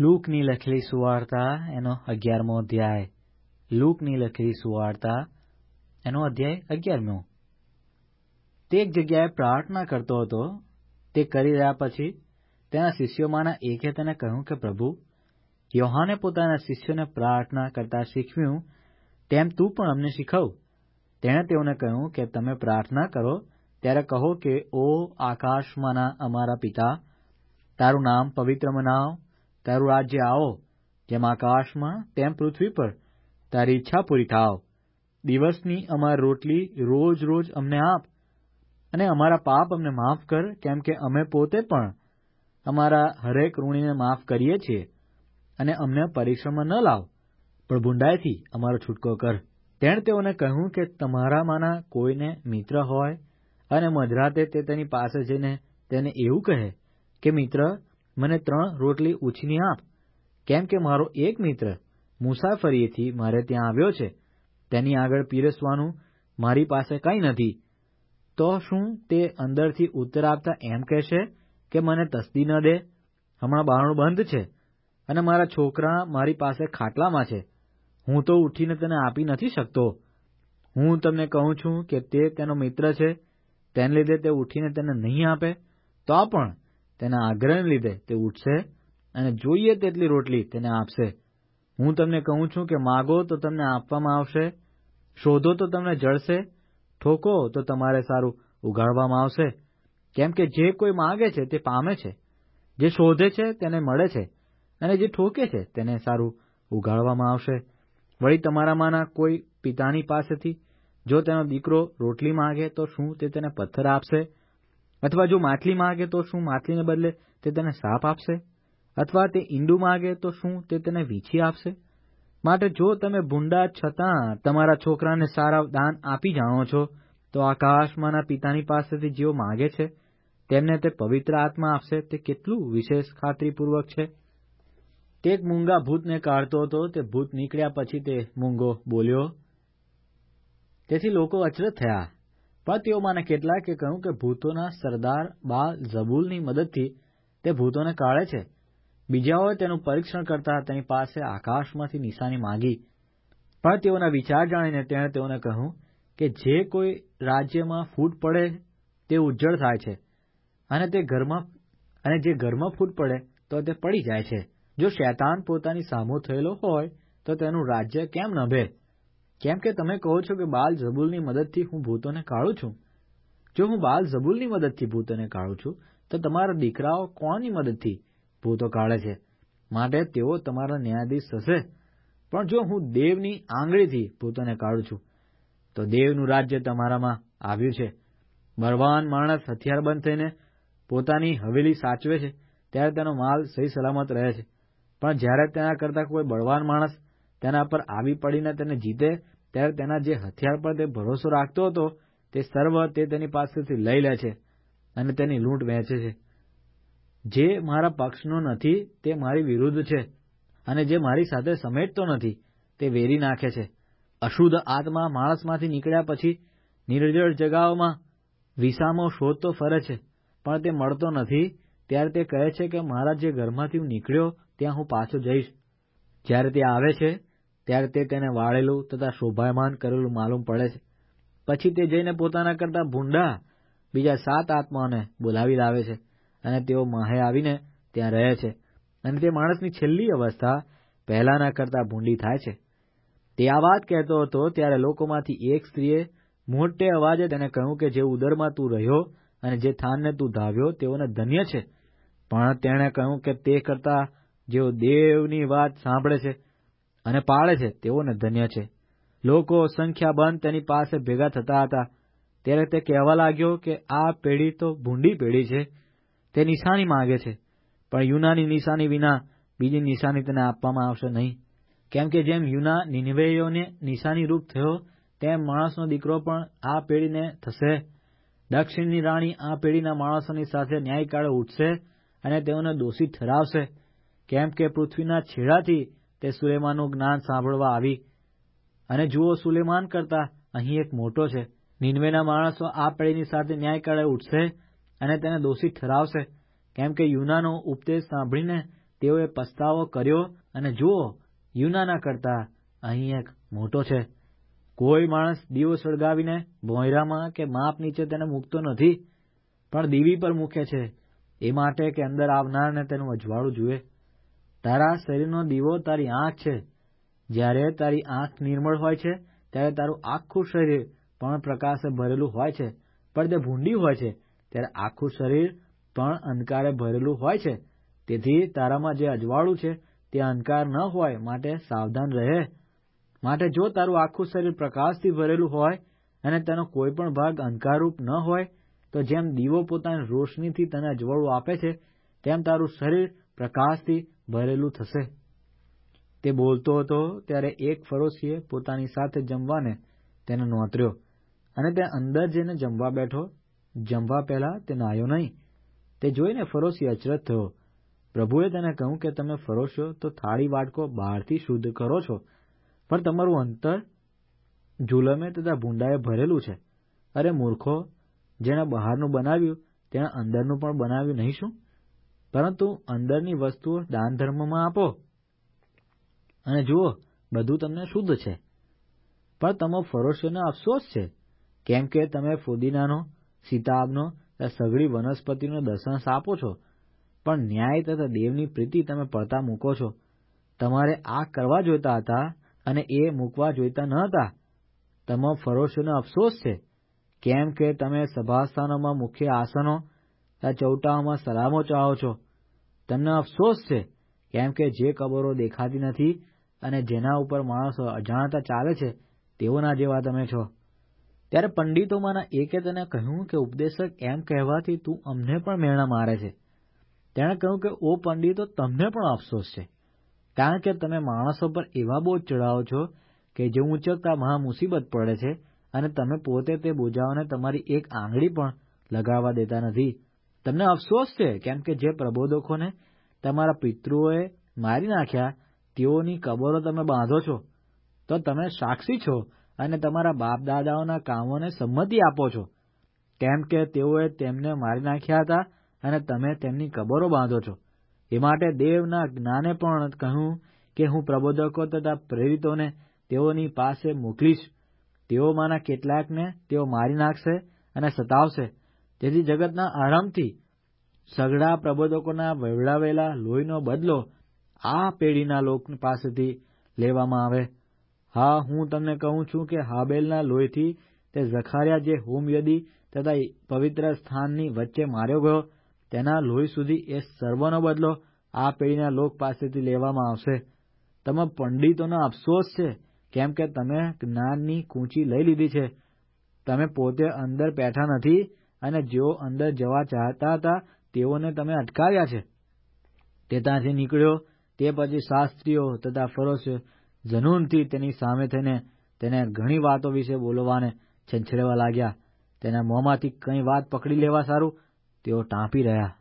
લૂકની લખેલી સુવાર્તા એનો અગિયારમો અધ્યાય લૂકની લખેલી સુવાર્તા એનો અધ્યાય અગિયારમો તે એક જગ્યાએ પ્રાર્થના કરતો હતો. તે કરી રહ્યા પછી તેના શિષ્યોમાંના એકે તેને કહ્યું કે, પ્રભુ, યોહાને પોતાના શિષ્યોને પ્રાર્થના કરતા શીખવ્યું, તેમ તું પણ અમને શીખવ. તેણે તેઓને કહ્યું કે, તમે પ્રાર્થના કરો, ત્યારે કહો કે, ઓ આકાશમાંના અમારા પિતા, તારું નામ પવિત્ર મનાવ તારું રાજ્ય આવો, જેમ આકાશમાં તેમ પૃથ્વી પર. તારી ઈચ્છા પૂરી થાવ. દિવસની અમારી રોટલી રોજ રોજ અમને આપ અને અમારા પાપ અમને માફ કર, કેમ કે અમે પોતે પણ અમારા હરેક ઋણીને માફ કરીએ છીએ અને અમને પરીક્ષામાં ન લાવ. પણ ભૂંડાઈથી અમારો છૂટકો કર. તેણે તેઓને કહ્યું કે તમારામાંના કોઈને મિત્ર હોય અને મધરાતે તે તેની પાસે જઈને તેને એવું કહે કે, મિત્ર મને ત્રણ રોટલી ઉછીની આપ. કેમ કે મારો એક મિત્ર, મુસાફરીએથી મારે ત્યાં આવ્યો છે. તેની આગળ પીરસવાનું મારી પાસે કંઈ નથી. તો શું તે અંદરથી ઉત્તર આપતા એમ કહેશે કે મને તસ્દી ન દે? હમણાં બારણું બંધ છે અને મારા છોકરા મારી પાસે ખાટલામાં છે. હું તો ઉઠીને તેને આપી નથી શકતો. હું તમને કહું છું કે તે તેનો મિત્ર છે. તેને લીધે તે ઉઠીને તેને નહીં આપે? તો પણ તેના આગ્રહને લીધે તે ઉઠશે અને જોઈએ તેટલી રોટલી તેને આપશે. હું તમને કહું છું કે માગો તો તમને આપવામાં આવશે, શોધો તો તમને જળશે, ઠોકો તો તમારે સારું ઉગાડવામાં આવશે. કેમ કે જે કોઈ માગે છે તે પામે છે, જે શોધે છે તેને મળે છે, અને જે ઠોકે છે તેને સારું ઉગાડવામાં આવશે. વળી તમારામાંના કોઈ પિતાની પાસેથી જો તેનો દીકરો રોટલી માગે તો શું તે તેને પથ્થર આપશે? અથવા જો માછલી માગે તો શું માછલીને બદલે તે તેને સાપ આપશે? અથવા તે ઈંડું માગે તો શું તે તેને વીછી આપશે? માટે જો તમે ભૂંડા છતાં તમારા છોકરાને સારા દાન આપી જાણો છો, તો આકાશમાંના પિતાની પાસેથી જેઓ માગે છે, તેમને તે પવિત્ર આત્મા આપશે. તે કેટલું વિશેષ ખાતરીપૂર્વક છે? તે એક મૂંગા ભૂતને કાઢતો હતો. તે ભૂત નીકળ્યા પછી તે મૂંગો બોલ્યો, તેથી લોકો અચરજ થયા. પણ તેઓમાંને કેટલાકે કહ્યું કે ભૂતોના સરદાર બાલ ઝબૂલની મદદથી તે ભૂતોને કાઢે છે. બીજાઓએ તેનું પરીક્ષણ કરતા તેની પાસે આકાશમાંથી નિશાની માંગી. પણ તેઓના વિચાર જાણીને તેણે તેઓને કહ્યું કે જે કોઈ રાજ્યમાં ફૂટ પડે તે ઉજ્જળ થાય છે અને તે ઘરમાં, અને જે ઘરમાં ફૂટ પડે તો તે પડી જાય છે. જો શૈતાન પોતાની સામો થયેલો હોય તો તેનું રાજ્ય કેમ નભે? કેમ કે તમે કહો છો કે બાલ ઝબૂલની મદદથી હું ભૂતોને કાઢું છું? જો હું બાલ ઝબૂલની મદદથી ભૂતોને કાઢું છું, તો તમારા દીકરાઓ કોની મદદથી ભૂતો કાઢે છે? માટે તેઓ તમારા ન્યાયાધીશ થશે પણ જો હું દેવની આંગળીથી ભૂતોને કાઢું છું, તો દેવનું રાજ્ય તમારામાં આવ્યું છે. બળવાન માણસ હથિયારબંધ થઈને પોતાની હવેલી સાચવે છે, ત્યારે તેનો માલ સહી સલામત રહે છે. પણ જ્યારે તેના કરતા કોઈ બળવાન માણસ તેના પર આવી પડીને તેને જીતે, ત્યારે તેના જે હથિયાર પર તે ભરોસો રાખતો હતો, તે સર્વ તે તેની પાસેથી લઈ લે છે અને તેની લૂંટ વહેંચે છે. જે મારા પક્ષનો નથી, તે મારી વિરુદ્ધ છે અને જે મારી સાથે સમેટતો નથી, તે વેરી નાખે છે. અશુદ્ધ આત્મા માણસમાંથી નીકળ્યા પછી નિર્જળ જગાઓમાં વિસામો શોધતો ફરે છે, પણ તે મળતો નથી, ત્યારે તે કહે છે કે મારા જે ઘરમાંથી હું નીકળ્યો, ત્યાં હું પાછો જઈશ. જ્યારે તે આવે છે ત્યારે તે તેને વાળેલું તથા શોભાયમાન કરેલું માલુમ પડે છે. પછી તે જઈને પોતાના કરતા ભૂંડા બીજા સાત આત્માઓને બોલાવી લાવે છે અને તેઓ માહે આવીને ત્યાં રહે છે. અને તે માણસની છેલ્લી અવસ્થા પહેલાના કરતા ભૂંડી થાય છે. તે આ વાત કહેતો હતો ત્યારે લોકોમાંથી એક સ્ત્રીએ મોટે અવાજે તેને કહ્યું કે જે ઉદરમાં તું રહ્યો અને જે થાનને તું ધાવ્યો તેઓને ધન્ય છે. પણ તેણે કહ્યું કે તે કરતા જેઓ દેવની વાત સાંભળે છે અને પાળે છે તેઓને ધન્ય છે. લોકો સંખ્યાબંધ તેની પાસે ભેગા થતા હતા. ત્યારે તે કહેવા લાગ્યો કે આ પેઢી તો ભૂંડી પેઢી છે. તે નિશાની માંગે છે. પણ યુનાની નિશાની વિના બીજી નિશાની તેને આપવામાં આવશે નહીં. કેમ કે જેમ યુના નિનવેયોને નિશાની રૂપ થયો, તેમ માણસનો દીકરો પણ આ પેઢીને થશે. દક્ષિણની રાણી આ પેઢીના માણસોની સાથે ન્યાયકાળે ઉઠશે અને તેઓને દોષિત ઠરાવશે. કેમ કે પૃથ્વીના છેડાથી તે સુલેમાનનું જ્ઞાન સાંભળવા આવી. અને જુઓ, સુલેમાન કરતા અહીં એક મોટો છે. નિનવેના માણસો આ પેઢીની સાથે ન્યાયકાળે ઉઠશે અને તેને દોષી ઠરાવશે. કેમ કે યુનાનો ઉપદેશ સાંભળીને તેઓએ પસ્તાવો કર્યો અને જુઓ, યુનાના કરતા અહીં એક મોટો છે. કોઈ માણસ દીવો સળગાવીને ભોંયરામાં કે માપ નીચે તેને મૂકતો નથી, પણ દીવી પર મૂકે છે. એ માટે કે અંદર આવનારને તેનું અજવાળું જુએ. તારા શરીરનો દીવો તારી આંખ છે. જ્યારે તારી આંખ નિર્મળ હોય છે, ત્યારે તારું આખું શરીર પણ પ્રકાશે ભરેલું હોય છે. પણ તે ભૂંડી હોય છે, ત્યારે આખું શરીર પણ અંધકારે ભરેલું હોય છે. તેથી તારામાં જે અજવાળું છે, તે અંધકાર ન હોય, માટે સાવધાન રહે. માટે જો તારું આખું શરીર પ્રકાશથી ભરેલું હોય અને તેનો કોઈ પણ ભાગ અંધકારરૂપ ન હોય, તો જેમ દીવો પોતાની રોશનીથી તને અજવાળું આપે છે, તેમ તારું શરીર પ્રકાશથી ભરેલું થશે. તે બોલતો હતો ત્યારે એક ફરોશીએ પોતાની સાથે જમવાને તેને નોતર્યો અને તે અંદર જઈને જમવા બેઠો. જમવા પહેલા તે નાહ્યો નહીં. તે જોઈને ફરોશી અચરજ થયો. પ્રભુએ તેને કહ્યું કે તમે ફરોશો તો થાળી વાટકો બહારથી શુદ્ધ કરો છો, પણ તમારું અંતર જુલમે તથા ભૂંડાએ ભરેલું છે. અરે મૂર્ખો, જેણે બહારનું બનાવ્યું, તેણે અંદરનું પણ બનાવ્યું નહીં શું? પરંતુ અંદરની વસ્તુઓ દાન ધર્મમાં આપો. અને જુઓ, બધું તમને શુદ્ધ છે. પણ તમો ફરોશીઓને અફસોસ છે. કેમ કે તમે ફુદીનાનો, સીતાબનો સઘળી વનસ્પતિનો દર્શનાંશ આપો છો. પણ ન્યાય તથા દેવની પ્રીતિ તમે પડતા મૂકો છો. તમારે આ કરવા જોઈતા હતા અને એ મૂકવા જોઈતા ન હતા. તમો ફરોશીઓને અફસોસ છે. કેમ કે તમે સભાસ્થાનોમાં મુખ્ય આસનો ચૌટાઓમાં સલામો ચાહો છો. તમને અફસોસ છે કેમ કે જે કબરો દેખાતી નથી અને જેના ઉપર માણસો અજાણતા ચાલે છે, તેઓના જેવા તમે છો. ત્યારે પંડિતોમાંના એકે તેને કહ્યું કે ઉપદેશક એમ કહેવાથી તું અમને પણ મેળા મારે છે. તેણે કહ્યું કે, ઓ પંડિતો, તમને પણ અફસોસ છે. કારણ કે તમે માણસો પર એવા બોજ ચડાવો છો કે જે ઊંચકતા મહા મુસીબત પડે છે અને તમે પોતે તે બોજાઓને તમારી એક આંગળી પણ લગાવવા દેતા નથી. તમને અફસોસ છે કેમ કે જે પ્રબોધકોને તમારા પિતૃઓએ મારી નાખ્યા, તેઓની કબરો તમે બાંધો છો. તો તમે સાક્ષી છો અને તમારા બાપ દાદાઓના કામોને સંમતિ આપો છો. કેમ કે તેઓએ તેમને મારી નાખ્યા હતા અને તમે તેમની કબરો બાંધો છો. એ માટે દેવના જ્ઞાને પણ કહ્યું કે હું પ્રબોધકો તથા પ્રેરિતોને તેઓની પાસે મોકલીશ. તેઓમાંના કેટલાકને તેઓ મારી નાખશે અને સતાવશે. તેથી જગતના આરંભથી સઘળા પ્રબોધકોના વહેવડાવેલા લોહીનો બદલો આ પેઢીના લોક પાસેથી લેવામાં આવે. હા, હું તમને કહું છું કે હાબેલના લોહીથી તે ઝખારિયા જે હોમયદી તથા પવિત્ર સ્થાનની વચ્ચે માર્યો ગયો, તેના લોહી સુધી એ સર્વનો બદલો આ પેઢીના લોક પાસેથી લેવામાં આવશે. તમે પંડિતોનો અફસોસ છે, કેમ કે તમે જ્ઞાનની કૂંચી લઈ લીધી છે. તમે પોતે અંદર બેઠા નથી અને જેઓ અંદર જવા ચાહતા હતા, તેઓને તમે અટકાવ્યા છે. તે ત્યાંથી નીકળ્યો, તે પછી શાસ્ત્રીઓ તથા ફરોશો જનૂનથી તેની સામે થઈને તેને ઘણી વાતો વિશે બોલવાને છંછેડવા લાગ્યા. તેના મોંમાંથી કંઈ વાત પકડી લેવા સારું, તેઓ ટાંપી રહ્યા.